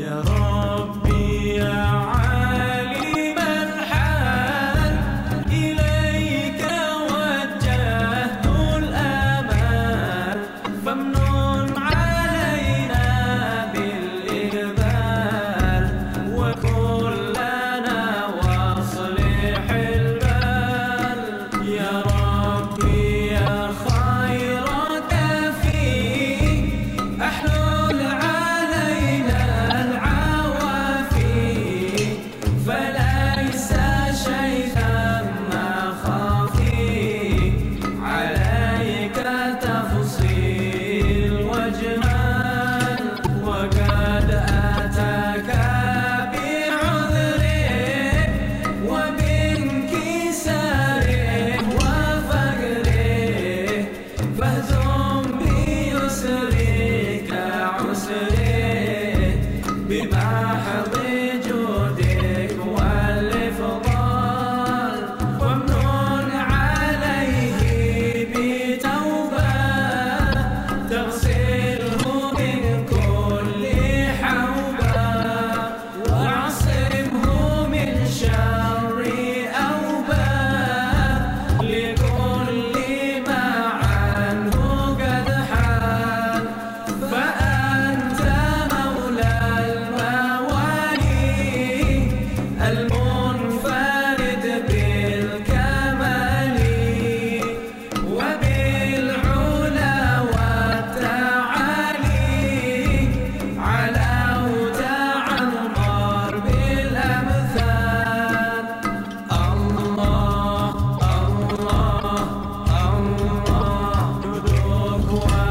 Yeah. one.